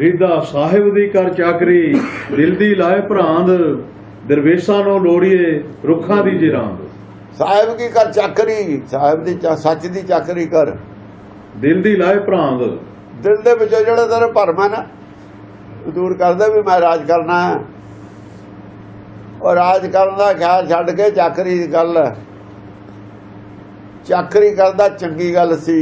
ਰੀਦਾ ਸਾਹਿਬ ਦੀ ਕਰ ਚਾਕਰੀ ਦਿਲ ਦੀ ਲਾਏ ਭਰਾਂਦ ਦਰਵੇਸ਼ਾਂ ਨੂੰ ਲੋੜੀਏ ਰੁੱਖਾਂ ਦੀ ਜਿਰਾਂਦ। ਸਾਹਿਬ ਕੀ ਕਰ ਚਾਕਰੀ? ਸਾਹਿਬ ਦੀ ਸੱਚ ਦੀ ਚਾਕਰੀ ਕਰ। ਦਿਲ ਦੀ ਲਾਏ ਭਰਾਂਦ। ਦਿਲ ਦੇ ਵਿੱਚੋਂ ਜਿਹੜਾ ਤੇਰੇ ਭਰਮ ਹੈ ਨਾ ਉਹ ਦੂਰ ਕਰਦਾ ਵੀ ਮੈਂ ਰਾਜ ਕਰਨਾ ਹੈ। ਉਹ ਰਾਜ ਕਰਨ ਦਾ ਖਿਆਲ ਛੱਡ ਕੇ ਚਾਕਰੀ ਦੀ ਗੱਲ ਚਾਕਰੀ ਕਰਦਾ ਚੰਗੀ ਗੱਲ ਸੀ।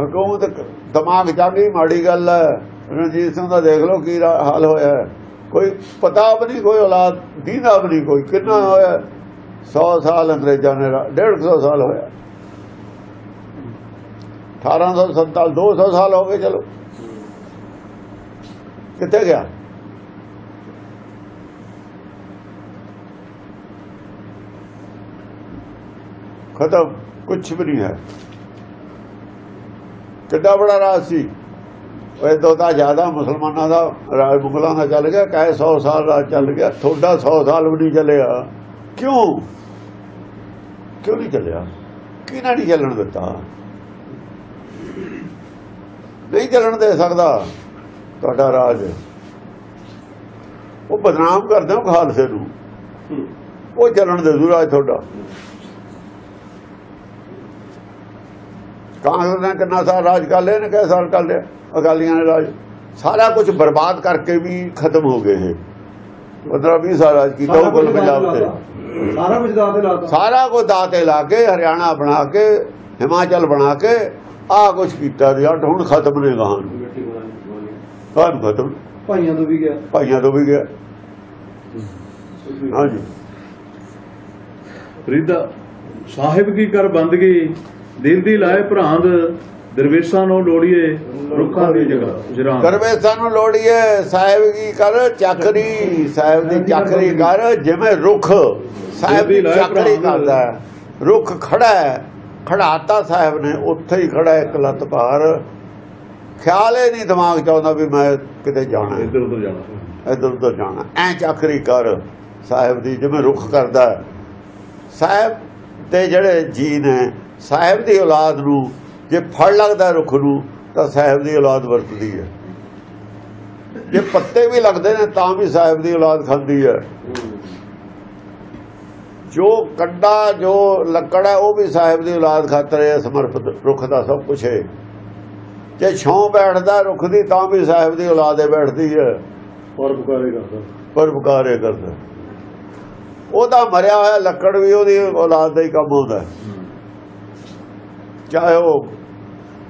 ਹਕੂਮਤ ਦਿਮਾਗ ਚਾਹੀ ਮਾੜੀ ਗੱਲ ਹੈ। ਰਣਜੀਤ ਸਿੰਘ ਦਾ ਦੇਖ ਲਓ ਕੀ ਹਾਲ ਹੋਇਆ ਕੋਈ ਪਤਾ ਵੀ ਨਹੀਂ, ਕੋਈ ਔਲਾਦ, ਦੀਦਾ ਵੀ ਨਹੀਂ ਕੋਈ, ਕਿੰਨਾ ਹੋਇਆ 100 ਸਾਲ ਅੰਗਰੇਜ਼ਾਂ ਨੇ ਰਾ- ਡੇਢ ਕੁ ਸੌ ਸਾਲ ਹੋਇਆ। 1847 200 ਸਾਲ ਹੋ ਗਏ, ਚਲੋ। ਕਿੱਥੇ ਗਿਆ? ਖਤਮ ਕੁਝ ਵੀ ਨਹੀਂ ਹੈ। ਕਿੱਡਾ ਬੜਾ ਰਾਜ ਸੀ। ਉਹ ਤੋਂ ਤਾਂ ਜ਼ਿਆਦਾ ਮੁਸਲਮਾਨਾਂ ਦਾ ਰਾਜ ਮੁਗਲਾਂ ਦਾ ਚੱਲ ਗਿਆ ਕਹੇ 100 ਸਾਲ ਰਾਜ ਚੱਲ ਗਿਆ, ਤੁਹਾਡਾ 100 ਸਾਲ ਵੀ ਨਹੀਂ ਚੱਲਿਆ। ਕਿਉਂ? ਕਿਉਂ ਨਹੀਂ ਚੱਲਿਆ? ਕਿਹਨਾਂ ਨਹੀਂ ਚੱਲਣ ਦਿੱਤਾ? ਨਹੀਂ ਚੱਲਣ ਦੇ ਸਕਦਾ ਤੁਹਾਡਾ ਰਾਜ। ਉਹ ਬਦਨਾਮ ਕਰਦੇ ਹੋ ਖਾਲਸੇ ਨੂੰ। ਉਹ ਚੱਲਣ ਦੇ ਦੂ ਰਾਜ ਤੁਹਾਡਾ। ਕਾਂਗਰਸ ਨੇ ਕਿੰਨਾ ਸਾਲ ਰਾਜ ਕਰ ਲਿਆ ਨੇ ਕਿਹ ਸਾਲ ਕਰ ਲਿਆ? ਅਕਾਲੀਆਂ ਨੇ ਰਾਜ। ਸਾਰਾ ਕੁਝ ਬਰਬਾਦ ਕਰਕੇ ਵੀ ਖਤਮ ਹੋ ਗਏ ਇਹ। 15 20 ਸਾਲ ਰਾਜ ਕੀਤਾ ਉਹ ਕੋਲ ਪੰਜਾਬ ਤੇ। ਸਾਰਾ ਕੁਝ ਦਾਅ ਤੇ ਲਾਤਾ। ਸਾਰਾ ਕੁਝ ਦਾਤੇ ਲਾ ਕੇ ਹਰਿਆਣਾ ਬਣਾ ਕੇ ਹਿਮਾਚਲ ਬਣਾ ਕੇ ਆਹ ਕੁਝ ਕੀਤਾ ਤੇ ਅੱਠ ਹੁਣ ਖਤਮ ਨੇ ਗਾਹਾਂ। ਕਾਹਨ ਖਤਮ? ਭਾਈਆਂ ਤੋਂ ਵੀ ਗਿਆ। ਭਾਈਆਂ ਤੋਂ ਵੀ ਗਿਆ। ਹਾਂਜੀ। ਰੀਦਾ ਸਾਹਿਬ ਕੀ ਕਰ ਬੰਦਗੀ ਦਿਲ ਦੀ ਲਾਏ ਭਰਾਂਦ ਦਰਵੇਸ਼ਾਂ ਨੂੰ ਲੋੜੀਏ ਰੁੱਖਾਂ ਦੀ ਜਗ੍ਹਾ ਜਿਰਾਂਦ ਕਰਵੇ ਸਾਨੂੰ ਲੋੜੀਏ ਸਾਹਿਬ ਕੀ ਕਰ ਚੱਕਰੀ ਸਾਹਿਬ ਦੀ ਚੱਕਰੀ ਕਰ ਜਿਵੇਂ ਰੁੱਖ ਸਾਹਿਬ ਦੀ ਚੱਕਰੀ ਕਰਦਾ। ਰੁੱਖ ਖੜਾ ਹੈ ਖੜਾਤਾ ਸਾਹਿਬ ਨੇ ਉੱਥੇ ਹੀ ਖੜਾ ਇੱਕ ਲੱਤ ਭਾਰ ਖਿਆਲ ਹੀ ਨਹੀਂ ਦਿਮਾਗ ਚ ਆਉਂਦਾ ਵੀ ਮੈਂ ਕਿਤੇ ਜਾਣਾ ਇੱਧਰ ਉੱਧਰ ਜਾਣਾ। ਇੱਧਰ ਉੱਧਰ ਜਾਣਾ। ਐ ਚੱਕਰੀ ਕਰ ਸਾਹਿਬ ਦੀ ਜਿਵੇਂ ਰੁੱਖ ਕਰਦਾ। ਸਾਹਿਬ ਦੇ ਜਿਹੜੇ ਜੀ ਨੇ ਸਾਹਿਬ ਦੀ ਔਲਾਦ ਨੂੰ ਜੇ ਫੜ ਲੱਗਦਾ ਰੁੱਖ ਨੂੰ ਤਾਂ ਸਾਹਿਬ ਦੀ ਔਲਾਦ ਵਰਤਦੀ ਹੈ। ਜੇ ਪੱਤੇ ਵੀ ਲੱਗਦੇ ਨੇ ਤਾਂ ਵੀ ਸਾਹਿਬ ਦੀ ਔਲਾਦ ਖਾਂਦੀ ਹੈ। ਜੋ ਕੰਡਾ ਜੋ ਲੱਕੜ ਹੈ ਉਹ ਵੀ ਸਾਹਿਬ ਦੀ ਔਲਾਦ ਖਾਤਰ ਹੈ ਸਮਰਪਿਤ ਰੁੱਖ ਦਾ ਸਭ ਕੁਝ ਹੈ। ਜੇ ਛਾਂ ਬੈਠਦਾ ਰੁੱਖ ਦੀ ਤਾਂ ਵੀ ਸਾਹਿਬ ਦੀ ਔਲਾਦ ਹੈ ਬੈਠਦੀ ਹੈ। ਪਰ ਪੁਕਾਰੇ ਕਰਦਾ। ਪਰ ਪੁਕਾਰੇ ਕਰਦਾ। ਉਹਦਾ ਮਰਿਆ ਹੋਇਆ ਲੱਕੜ ਵੀ ਉਹਦੀ ਔਲਾਦ ਦਾ ਹੀ ਕੰਮ ਆਉਂਦਾ। ਹੈ। ਚਾਹੇ ਉਹ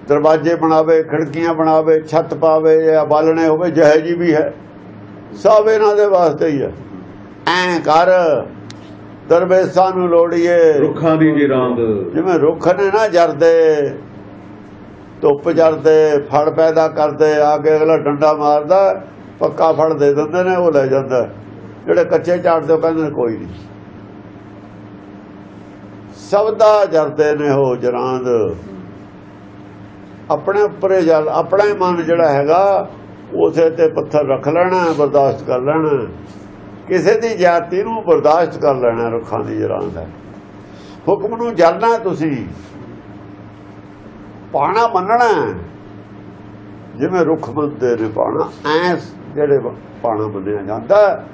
ਦਰਵਾਜ਼ੇ ਬਣਾਵੇ ਖਿੜਕੀਆਂ ਬਣਾਵੇ ਛੱਤ ਪਾਵੇ ਜਾਂ ਬਾਲਣੇ ਹੋਵੇ ਜਿਹੇ ਜੀ ਵੀ ਹੈ ਸਭ ਇਹਨਾਂ ਦੇ ਵਾਸਤੇ ਹੀ ਹੈ। ਐ ਕਰ ਦਰਵੇਸ਼ਾਂ ਨੂੰ ਲੋੜੀਏ। ਰੁੱਖਾਂ ਦੀ ਜਿਰਾਂਦ ਜਿਵੇਂ ਰੁੱਖ ਨੇ ਨਾ ਜਰਦੇ ਧੁੱਪ ਜਰਦੇ ਫਲ ਪੈਦਾ ਕਰਦੇ ਆ ਕੇ ਅਗਲਾ ਡੰਡਾ ਮਾਰਦਾ ਪੱਕਾ ਫਲ ਦੇ ਦਿੰਦੇ ਨੇ ਉਹ ਲੈ ਜਾਂਦਾ। ਜਿਹੜੇ ਕੱਚੇ ਝਾੜਦੇ ਉਹ ਕਹਿੰਦੇ ਨੇ ਕੋਈ ਨਹੀਂ। ਸਭ ਦਾ ਜਰਦੇ ਨੇ ਉਹ ਜਰਾਂਦ। ਆਪਣੇ ਉੱਪਰ ਜਲ, ਆਪਣਾ ਹੀ ਮਨ ਜਿਹੜਾ ਹੈਗਾ, ਉਸੇ ਤੇ ਪੱਥਰ ਰੱਖ ਲੈਣਾ, ਬਰਦਾਸ਼ਤ ਕਰ ਲੈਣਾ। ਕਿਸੇ ਦੀ ਜਾਤੀ ਨੂੰ ਬਰਦਾਸ਼ਤ ਕਰ ਲੈਣਾ, ਰੁੱਖਾਂ ਦੀ ਜਰਾਂਦ ਹੈ। ਹੁਕਮ ਨੂੰ ਜਰਨਾ ਤੁਸੀਂ। ਪਾਣਾ ਮੰਨਣਾ ਜਿਵੇਂ ਰੁੱਖ ਮੰਨਦੇ ਨੇ ਪਾਣਾ ਐਸ ਜਿਹੜੇ ਪਾਣਾ ਮੰਨਿਆ ਜਾਂਦਾ,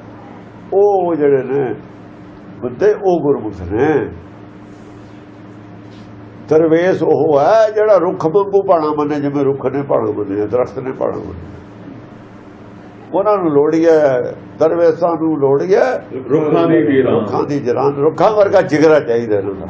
ਉਹ ਜਿਹੜੇ ਨੇ ਬੰਦੇ ਉਹ ਗੁਰਮੁਖ ਨੇ। ਦਰਵੇਸ਼ ਉਹ ਹੈ ਜਿਹੜਾ ਰੁੱਖ ਵਾਂਗੂ ਪਾਣਾ ਮੰਨੇ ਜਿਵੇਂ ਰੁੱਖ ਨੇ ਪਾਣਾ ਮੰਨਿਆ ਦਰਖਤ ਨੇ ਪਾਣਾ ਮੰਨਿਆ ਉਹਨਾਂ ਨੂੰ ਲੋੜੀਏ ਦਰਵੇਸ਼ਾਂ ਨੂੰ ਲੋੜੀਏ ਰੁੱਖਾਂ ਦੀ ਜਿਰਾਂਦ ਰੁੱਖਾਂ ਦੀ ਜਰਾਂ ਰੁੱਖਾਂ ਵਰਗਾ ਜਿਗਰਾ ਚਾਹੀਦਾ ਇਹਨਾਂ ਦਾ।